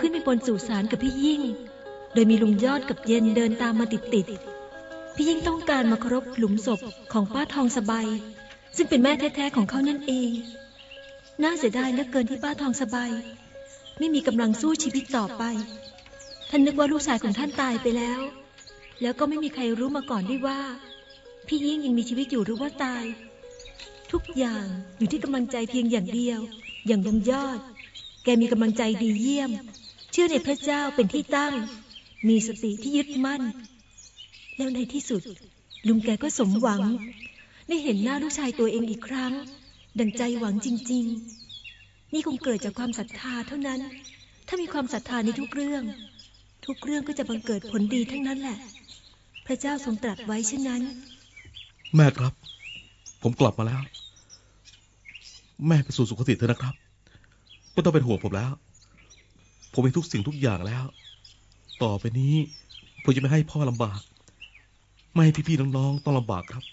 ขึ้นไปบนสู่สารกับพี่ยิ่ง โดยมีลุงยอดกับเย็นเดินตามมาติดๆพี่ยิ่งต้องการมาครพหลุมศพของป้าทองสบายซึ่งเป็นแม่แท้ๆของเขานั่นเอง น่าเสียดายเหลือเกินที่ป้าทองสบายไม่มีกำลังสู้ชีวิตต่อไป ท่านนึกว่าลูกชายของท่านตายไปแล้ว แล้วก็ไม่มีใครรู้มาก่อนด้วยว่า พี่ยิ่งยังมีชีวิตอยู่หรือว่าตาย ทุกอย่างอยู่ที่กำลังใจเพียงอย่างเดียว อย่างลุงยอด แกมีกำลังใจดีเยี่ยม เชื่อในพระเจ้าเป็นที่ตั้ง มีสติที่ยึดมั่น แล้วในที่สุด ลุงแกก็สมหวัง ได้เห็นหน้าลูกชายตัวเองอีกครั้ง ดังใจหวังจริง ๆ นี่คงเกิดจากความศรัทธาเท่านั้น ถ้ามีความศรัทธาในทุกเรื่อง ทุกเรื่องก็จะบังเกิดผลดีทั้งนั้นแหละ พระเจ้าทรงตรัสไว้เช่นนั้น แม่ครับ ผมกลับมาแล้ว แม่ไปสู่สุคติเถอะนะครับไม่ต้องเป็นห่วงผมแล้ว ผมมีทุกสิ่งทุกอย่างแล้ว ต่อไปนี้ผมจะไม่ให้พ่อลำบาก ไม่ให้พี่ๆน้องๆต้องลำบากครับ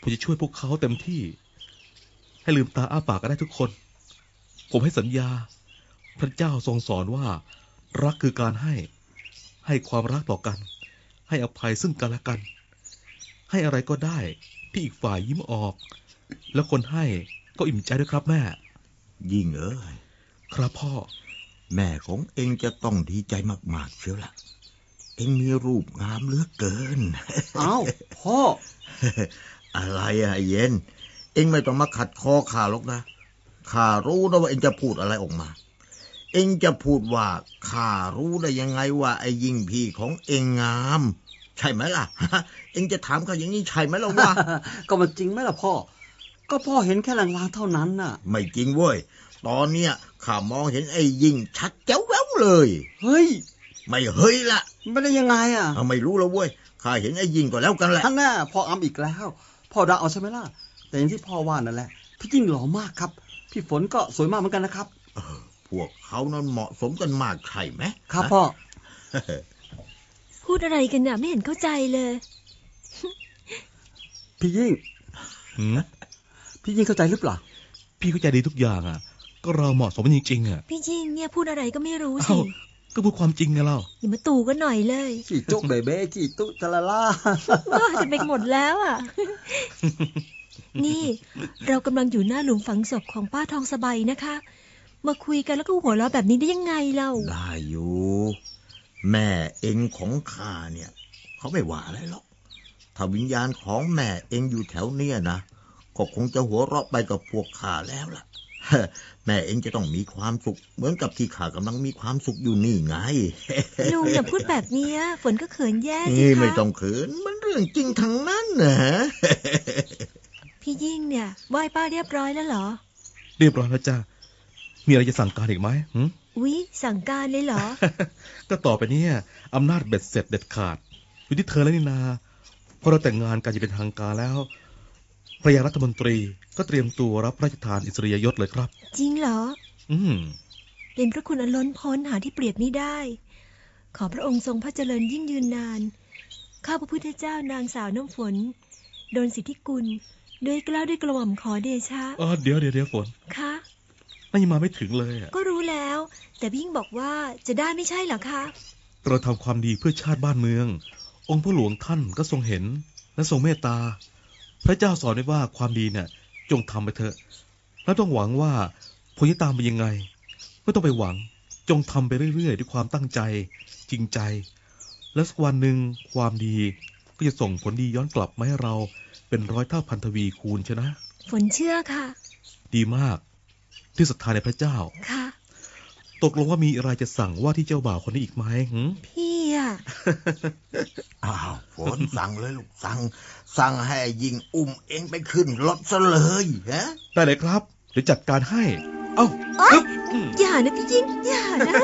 ผมจะช่วยพวกเขาเต็มที่ ให้ลืมตาอ้าปากกันได้ทุกคน ผมให้สัญญา พระเจ้าทรงสอนว่า รักคือการให้ ให้ความรักต่อกัน ให้อภัยซึ่งกันและกัน ให้อะไรก็ได้ที่อีกฝ่ายยิ้มออก แล้วคนให้ก็อิ่มใจด้วยครับแม่ ยิ่งเอ้ยครับพ่อ แม่ของเองจะต้องดีใจมาก ๆ เชียวละเองมีรูปงามเหลือเกิน เอ้าพ่อ อะไรอะไอ้เย็น เองไม่ต้องมาขัดคอข้าหรอกนะข้ารู้นะว่าเองจะพูดอะไรออกมา เองจะพูดว่าข้ารู้ได้ยังไงว่าไอ้ยิ่งพี่ของเองงาม ใช่ไหมล่ะ เองจะถามเขาอย่างนี้ใช่ไหมล่ะวะก็มันจริงไหมล่ะพ่อ ก็พ่อเห็นแค่ลางๆเท่านั้นน่ะ ไม่จริงเว้ย ตอนเนี้ยข้ามองเห็นไอ้ยิ่งชัดแจ๋วแววเลย เฮ้ย ไม่เฮ้ยละไม่ได้ยังไงอะเอาไม่รู้แล้วเว้ยข้าเห็นไอ้ยิ่งก็แล้วกันแหละท่านแน่พ่ออำอีกแล้ว พ่อด่าเอาใช่ไหมล่ะ แต่อย่างที่พ่อว่านั่นแหละ พี่ยิ่งหล่อมากครับ พี่ฝนก็สวยมากเหมือนกันนะครับพวกเขานั้นเหมาะสมกันมากใช่ไหมครับฮะพ่อ พูดอะไรกันน่ะไม่เห็นเข้าใจเลย พี่ยิ่งหืมพี่ยิ่งเข้าใจหรือเปล่า พี่เข้าใจดีทุกอย่างอะ ก็เราเหมาะสมกันจริงๆอะ พี่ยิ่งเนี่ยพูดอะไรก็ไม่รู้เอ้าสิ ก็พูดความจริงไงเราอย่ามาตู่กันหน่อยเลยจีจุกเบเบ้จีตุตะละล่าว่าจะไปหมดแล้วอะ นี่เรากำลังอยู่หน้าหลุมฝังศพของป้าทองสบายนะคะ มาคุยกันแล้วก็หัวเราะแบบนี้ได้ยังไงเรา ได้อยู่ แม่เองของข้าเนี่ยเขาไม่ว่าอะไรหรอก ถ้าวิญญาณของแม่เองอยู่แถวเนี้ยนะ ก็คงจะหัวเราะไปกับพวกข้าแล้วล่ะ แม่เองจะต้องมีความสุข เหมือนกับที่ข้ากำลังมีความสุขอยู่นี่ไงลุงอย่าพูดแบบเนี้ยฝนก็เขินแย่สินี่คะไม่ต้องเขินมันเรื่องจริงทั้งนั้นนะพี่ยิ่งเนี่ยไหว้ป้าเรียบร้อยแล้วเหรอ เรียบร้อยแล้วจ้ามีอะไรจะสั่งการอีกไหมหืมวิสั่งการเลยเหรอ ก็ต่อไปเนี้อำนาจเบ็ดเสร็จเด็ดขาดอยู่ที่เธอแล้วนี่นาพอเราแต่งงานกันจะเป็นทางการแล้ว ภรรยารัฐมนตรีก็เตรียมตัวรับพระราชทานอิสริยยศเลยครับ จริงเหรอ อืมเป็นพระคุณอันล้นพ้นหาที่เปรียบไม่ได้ ขอพระองค์ทรงพระเจริญยิ่งยืนนาน ข้าพระพุทธเจ้านางสาวน้ำฝน โดนสิทธิกุลด้วยเกล้าวด้วยกระหม่อมขอเดชะเออเดี๋ยวเดี๋ยวเดี๋ยวฝนคะนั่นยังมาไม่ถึงเลยอะก็รู้แล้ว แต่พี่ยิ่งบอกว่าจะได้ไม่ใช่เหรอคะเราทำความดีเพื่อชาติบ้านเมือง องค์พระหลวงท่านก็ทรงเห็นและทรงเมตตา พระเจ้าสอนไว้ว่าความดีเนี่ย จงทำไปเถอะ แล้วต้องหวังว่าผลจะตามเป็นยังไง ไม่ต้องไปหวัง จงทำไปเรื่อยๆ ด้วยความตั้งใจ จริงใจ และสักวันหนึ่งความดีก็จะส่งผลดีย้อนกลับมาให้เราเป็นร้อยเท่าพันทวีคูณชนะ ฝนเชื่อค่ะ ดีมาก ที่ศรัทธาในพระเจ้า ค่ะ ตกลงว่ามีอะไรจะสั่งว่าที่เจ้าบ่าวคนนี้อีกไหมหืมพี่ อะอ้าวฝนสั่งเลยลูกสั่ง สั่งให้ยิงอุ้มเองไปขึ้นรถซะเลยฮะได้เลยครับเดี๋ยวจัดการให้ เอ้าโอ๊ยฮึบอืมอย่านะพี่ยิ่งอย่านะ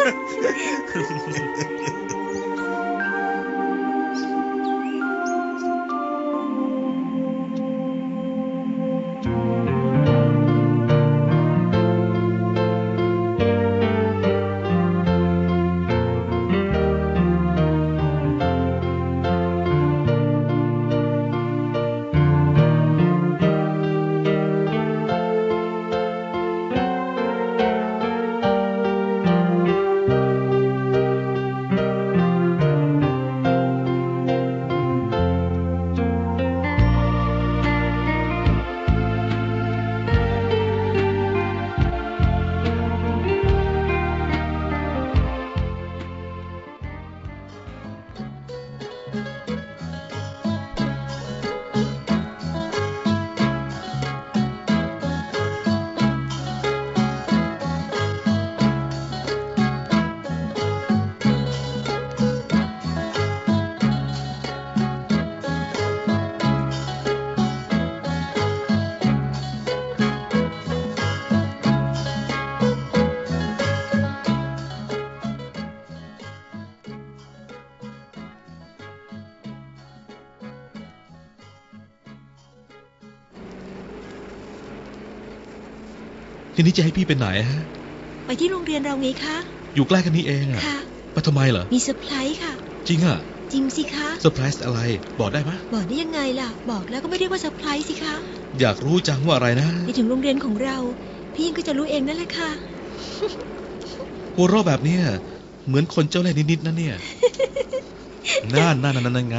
ทีนี้จะให้พี่ไปไหนฮะ ไปที่โรงเรียนเราไงคะ อยู่ใกล้กันนี้เองอะค่ะไปทำไมเหรอ มีเซอร์ไพรส์ค่ะ จริงอะจริงสิคะ เซอร์ไพรส์อะไร บอกได้ไหมบอกได้ยังไงล่ะ บอกแล้วก็ไม่เรียกว่าเซอร์ไพรส์สิคะอยากรู้จังว่าอะไรนะ ไปถึงโรงเรียนของเรา พี่ยิ่งก็จะรู้เองนั่นแหละค่ะ หัวเราะแบบเนี้ยเหมือนคนเจ้าเล่ห์นิดๆนะเนี่ย นั่นนั่นนั่นนั่นไง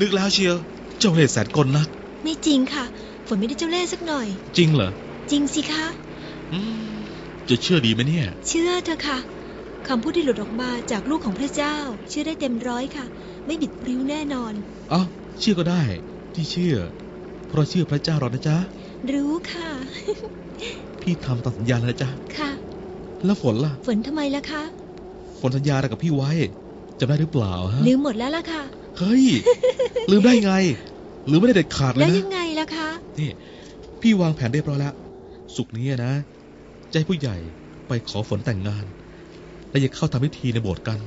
นึกแล้วเชียว เจ้าเล่ห์แสนกลนัก ไม่จริงค่ะ ฝนไม่ได้เจ้าเล่ห์สักหน่อย จริงเหรอ จริงสิคะอืม จะเชื่อดีไหมเนี่ย เชื่อเถอะค่ะคำพูดที่หลุดออกมาจากลูกของพระเจ้า เชื่อได้เต็มร้อยค่ะ ไม่บิดพริ้วแน่นอนเอ้าเชื่อก็ได้ ที่เชื่อ เพราะเชื่อพระเจ้าเรานะจ๊ะ รู้ค่ะ พี่ทำตามสัญญาแล้วนะจ๊ะ ค่ะ แล้วฝนล่ะ ฝนทำไมล่ะคะฝนสัญญาอะไรกับพี่ไว้จำได้หรือเปล่าฮะลืมหมดแล้วล่ะค่ะ เฮ้ย ลืมได้ไงหรือไม่ได้เด็ดขาดเลแล้ยวนะยังไงล่ะคะ นี่ พี่วางแผนเรียบร้อยแล้ว สุกร์นี้นะ จะให้ผู้ใหญ่ไปขอฝนแต่งงาน และจะเข้าทำพิธีในโบสถ์กัน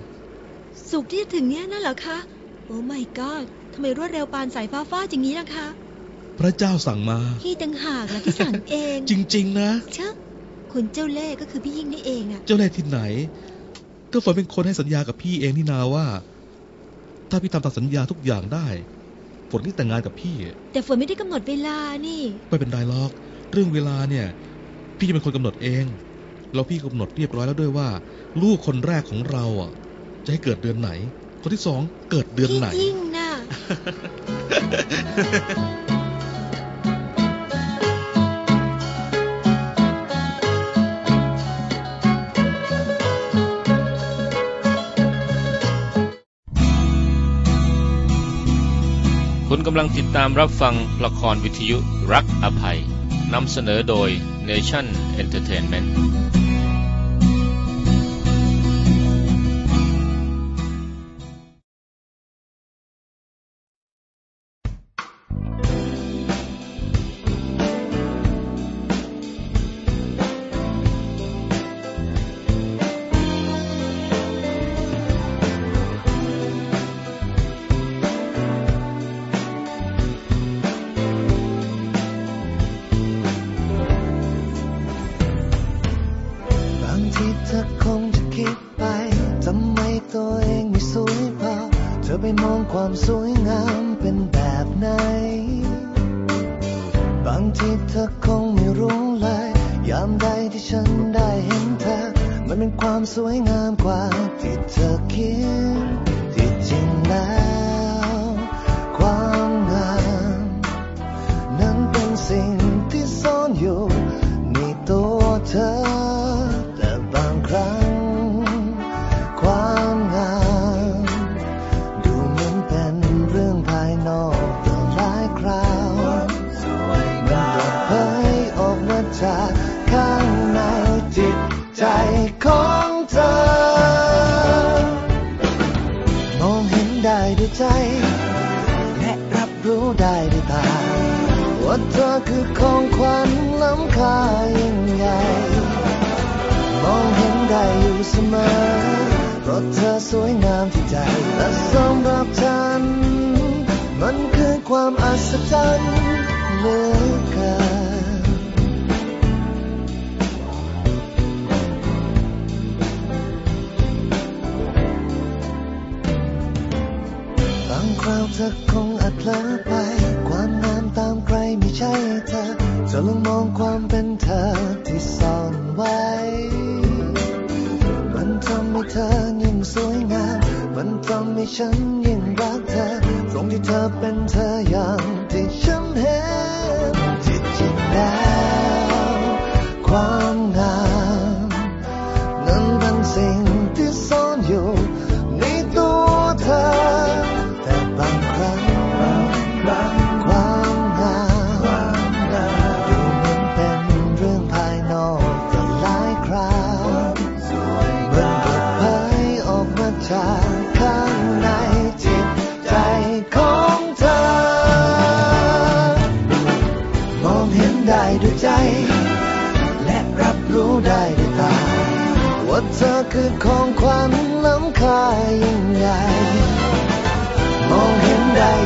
สุกร์ที่จะถึงเนี้ยน่ะเหรอคะ โอ้ my god ทำไมรวดเร็วปานสายฟ้าฟาดอย่างนี้ล่ะคะ พระเจ้าสั่งมา พี่ต่างหากล่ะที่สั่งเอง จริง ๆ นะเชอะคุณเจ้าเล่ห์ก็คือพี่ยิ่งนี่เองอะเจ้าแรกที่ไหน ก็ฝนเป็นคนให้สัญญากับพี่เองนี่นาว่า ถ้าพี่ทำตามสัญญาทุกอย่างได้ ฝนก็แต่งงานกับพี่ แต่ฝนไม่ได้กำหนดเวลานี่ ไม่เป็นไรหรอก เรื่องเวลาเนี่ย พี่จะเป็นคนกำหนดเอง แล้วพี่กำหนดเรียบร้อยแล้วด้วยว่า ลูกคนแรกของเราอะ จะให้เกิดเดือนไหน คนที่สองเกิดเดือนพี่ไหนยิ่งน่ะคุณกำลังติดตามรับฟังละครวิทยุรักอภัย นำเสนอโดย Nation Entertainment สวยงามเป็นแบบไหน บางทีเธอคงไม่รู้เลย ยามใดที่ฉันได้เห็นเธอ มันเป็นความสวยงามกว่า ของขวัญล้ำค่ายิ่งใหญ่มองเห็นได้อยู่เสมอเพราะเธอสวยงามที่ใจและสำหรับฉัน มันคือความอัศจรรย์เหลือเกินบางคราวเธอคงอาจเลอไป ช่เธอจะลองมองความเป็นเธอที่ซ่อนไว้ มันทำให้เธอยิ่งสวยงาม มันทำให้ฉันยิ่งรักเธอ ตรงที่เธอเป็นเธออย่าง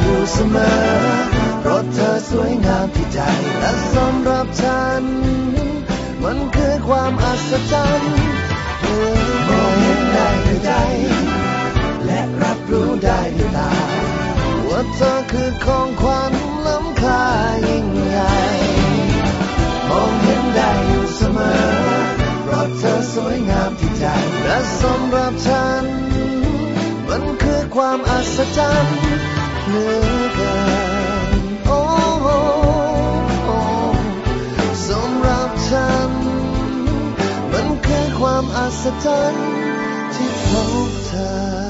อยู่เสมอเพราะเธอสวยงามที่ใจและสำหรับฉัน มันคือความอัศจรรย์เพื่อมองเห็นได้ด้วยใจ และรับรู้ได้ด้วยตาว่าเธอคือของขวัญล้ำค่ายิ่งใหญ่มองเห็นได้อยู่เสมอเพราะเธอสวยงามที่ใจและสำหรับฉัน มันคือความอัศจรรย์ เหลือเกินโอ้โอ้สำหรับฉัน มันคือความอัศจรรย์ที่พบเธอ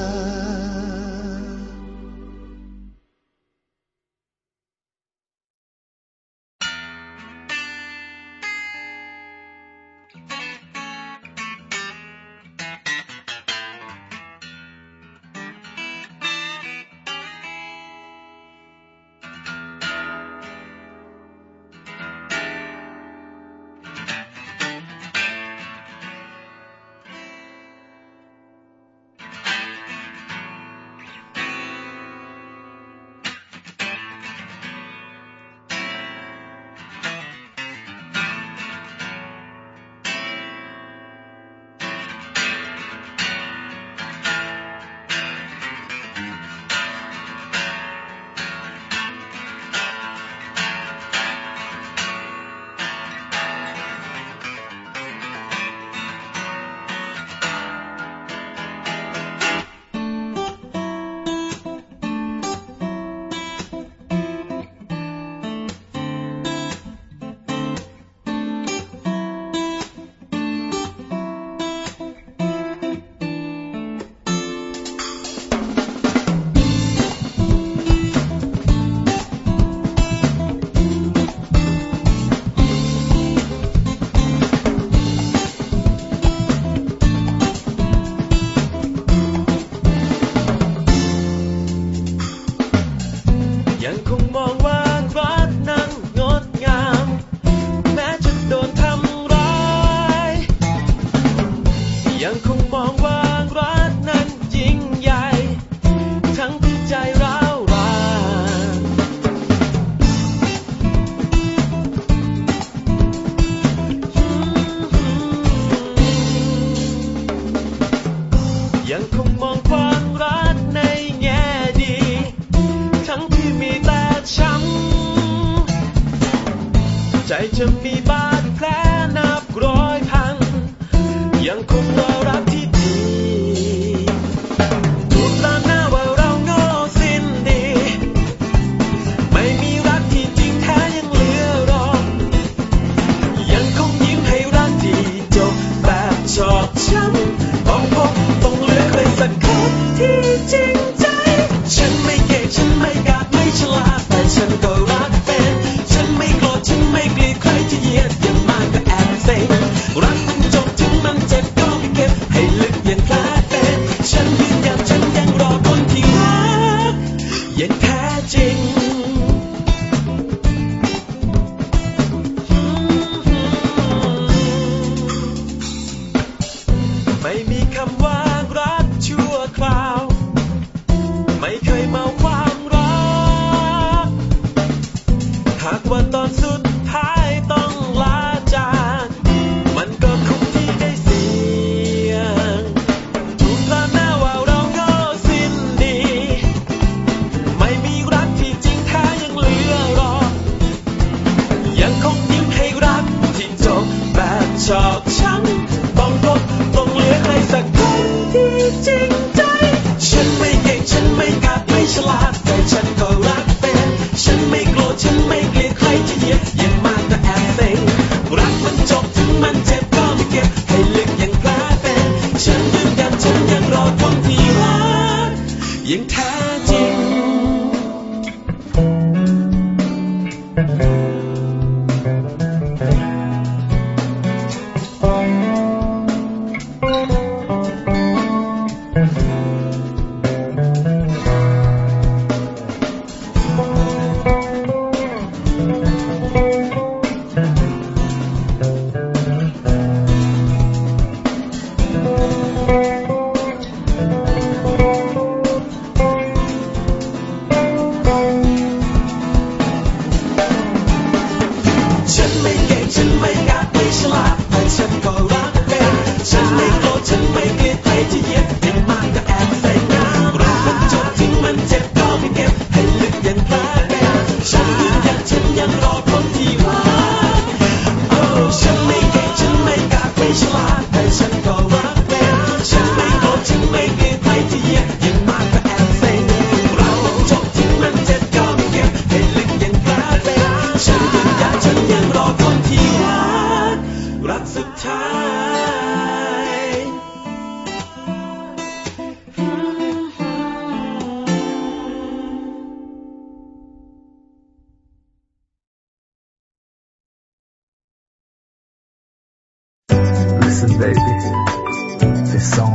Talk.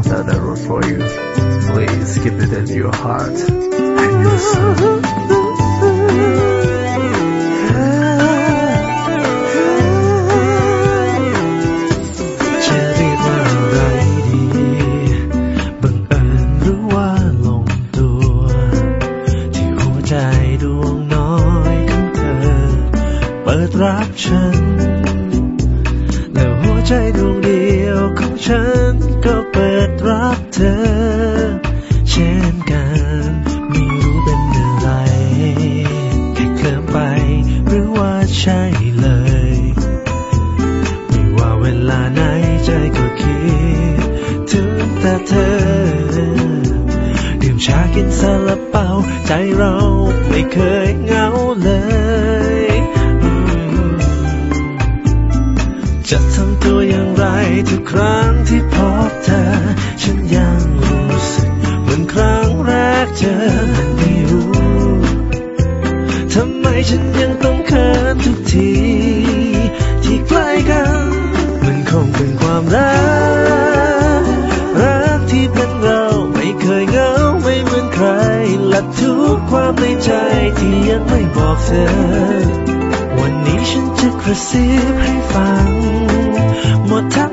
songs that I wrote for you. Please keep it in your heart. I your soul. ใจที่ยังไม่บอกเธอ วันนี้ฉันจะกระซิบให้ฟัง หมดทั้ง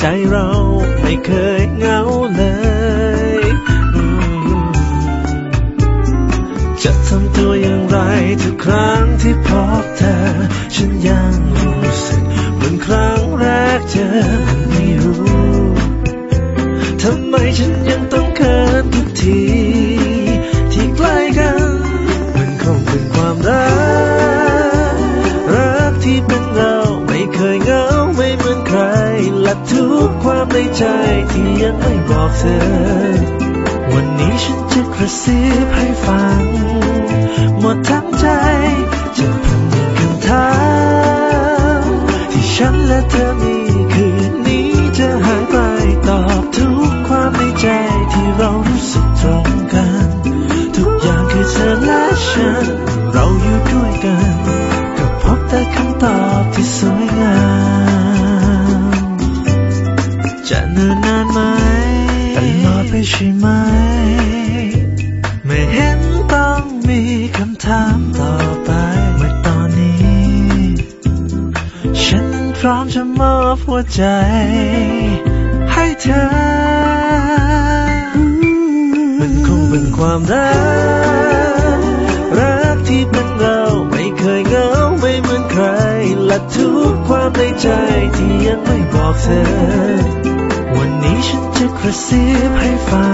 ใจเราไม่เคย บให้ฟัง หมดทั้งใจจะพันหนึ่งคำถามที่ฉันและเธอมีคืนนี้จะหายไปตอบทุกความในใจที่เรารู้สึกตรงกัน ทุกอย่างคือเธอและฉัน เราอยู่ด้วยกัน ก็พบแต่คำตอบที่สวยงาม จะเนิ่นนานไหมตลอดไปใช่ไหมไม่ หัวใจให้เธอ มันคงเป็นความรัก รักที่เป็นเราไม่เคยเหงาไม่เหมือนใคร และทุกความในใจที่ยังไม่บอกเธอ วันนี้ฉันจะกระซิบให้ฟัง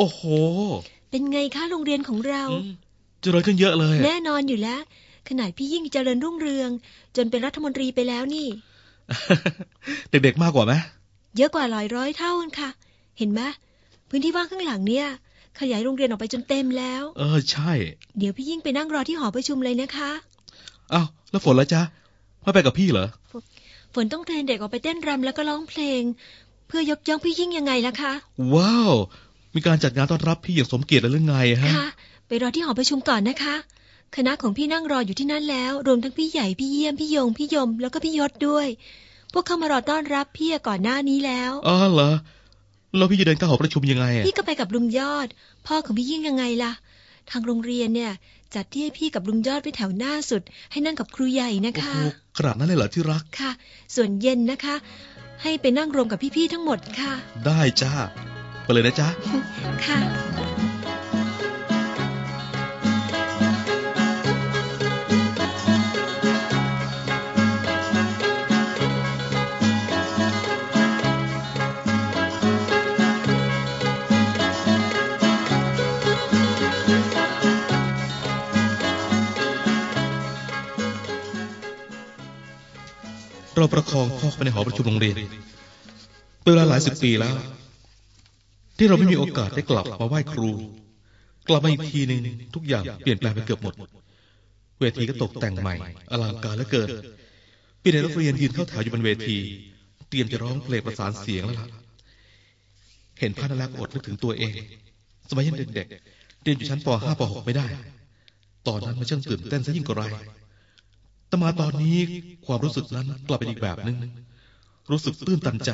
โอ้โห เป็นไงคะโรงเรียนของเราอืมเจริญขึ้นเยอะเลยอะแน่นอนอยู่แล้ว ขนาดพี่ยิ่งเจริญรุ่งเรือง จนเป็นรัฐมนตรีไปแล้วนี่ เด็กๆมากกว่าไหมเยอะกว่าหลายร้อยเท่ากันค่ะ เห็นไหมพื้นที่ว่างข้างหลังเนี่ย ขยายโรงเรียนออกไปจนเต็มแล้ว เออใช่ เดี๋ยวพี่ยิ่งไปนั่งรอที่หอประชุมเลยนะคะอ้าวแล้วฝนละจ๊ะไม่ไปกับพี่เหรอฝนต้องเทรนเด็กออกไปเต้นรำแล้วก็ร้องเพลง เพื่อยกย่องพี่ยิ่งยังไงล่ะคะ ว้าว มีการจัดงานต้อนรับพี่อย่างสมเกียรติเลยหรือไงฮะ ค่ะ ไปรอที่หอประชุมก่อนนะคะ คณะของพี่นั่งรออยู่ที่นั่นแล้ว รวมทั้งพี่ใหญ่ พี่เยี่ยม พี่ยง พี่ยม แล้วก็พี่ยศด้วย พวกเขามารอต้อนรับพี่ก่อนหน้านี้แล้วอ๋อเหรอ แล้วพี่จะเดินเข้าหอประชุมยังไงอะพี่ก็ไปกับลุงยอด พ่อของพี่ยิ่งยังไงล่ะ ทางโรงเรียนเนี่ย จัดที่ให้พี่กับลุงยอดไปแถวหน้าสุด ให้นั่งกับครูใหญ่นะโอ้คะโหขนาดนั้นเลยเหรอที่รัก ค่ะ ส่วนเย็นนะคะ ให้ไปนั่งรวมกับพี่ๆทั้งหมดค่ะ ได้จ้า ไปเลยนะจ๊ะ ค่ะ เราประคองพ่อไปในหอประชุมโรงเรียนเป็นเวลาหลายสิบปีแล้ว ที่เราไม่มีโอกาสได้กลับมาไหว้ครู กลับมาอีกทีหนึ่งทุกอย่างเปลี่ยนแปลงไปเกือบหมด เวทีก็ตกแต่งใหม่ อลังการเหลือเกินพี่เด็กนักเรียนยืนเข้าแถวอยู่บนเวที เตรียมจะร้องเพลงประสานเสียงแล้วล่ะเห็นภาพนั้นแล้วก็อดนึกถึงตัวเอง สมัยยังเด็กๆเรียนอยู่ชั้นป .5 ป .6 ไม่ได้ ตอนนั้นมันช่างตื่นเต้นซะยิ่งกว่าไรแต่มาตอนนี้ความรู้สึกนั้นกลับเป็นอีกแบบหนึง รู้สึกตื้นตันใจ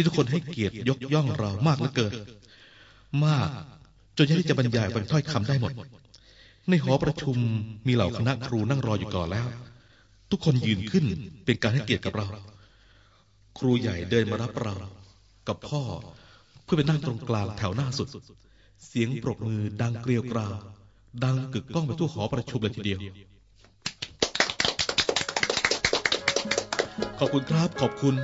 ที่ทุกคนให้เกียรติยกย่องเรามากเหลือเกินมาก จนยากที่จะบรรยายเป็นถ้อยคำได้หมด ในหอประชุมมีเหล่าคณะครูนั่งรออยู่ก่อนแล้ว ทุกคนยืนขึ้นเป็นการให้เกียรติกับเรา ครูใหญ่เดินมารับเรากับพ่อเพื่อไปนั่งตรงกลางแถวหน้าสุด เสียงปรบมือดังเกลียวกราวดังกึกก้องไปทั่วหอประชุมเลยทีเดียว ขอบคุณครับ ขอบคุณ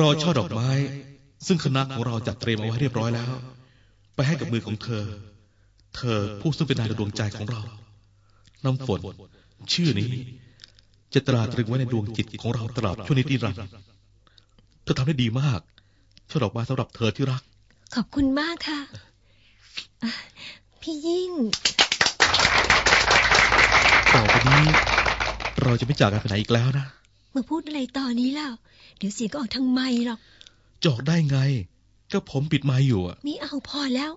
รอช่อดอกไม้ ซึ่งคณะของเราจัดเตรียมเอาไว้เรียบร้อยแล้ว ไปให้กับมือของเธอ เธอผู้ซึ่งเป็นนายดวงใจของเราน้ำฝน ชื่อนี้ จะตราตรึงไว้ในดวงจิตของเราตลอดชั่วนิรันดร์เธอทำได้ดีมากช่อดอกไม้สำหรับเธอที่รัก ขอบคุณมากค่ะอะพี่ยิ่ง ต่อไปนี้ เราจะไม่จากกันไปไหนอีกแล้วนะ มาพูดอะไรตอนนี้แล้วเดี๋ยวเสียงก็ออกทางไม่หรอก จอกได้ไง ก็ผมปิดไม้อยู่อะนี่เอาพอแล้ว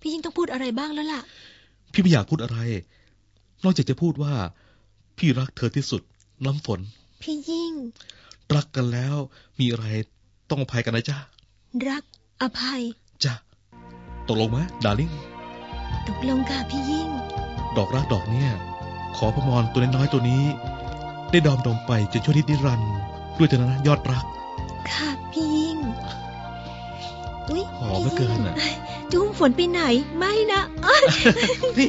พี่ยิ่งต้องพูดอะไรบ้างแล้วล่ะ พี่ไม่อยากพูดอะไร นอกจากจะพูดว่า พี่รักเธอที่สุด น้ำฝน พี่ยิ่ง รักกันแล้ว มีอะไรต้องอภัยกันนะจ๊ะรักอภัยจ้ะตกลงไหมดาริ่งตกลงค่ะพี่ยิ่ง ดอกรักดอกเนี่ย ขอพระมรตัวน้อยๆตัวนี้ ได้ดอมดมไปจนชั่วนิดนิรันดร์ด้วยเถอะนะยอดรัก ค่ะพี่ยิ่งอุ้ยหอมเหลือเกินน่ะพี่ยิ่งจุ้มฝนไปไหน ไม่นะอ๊ะนี่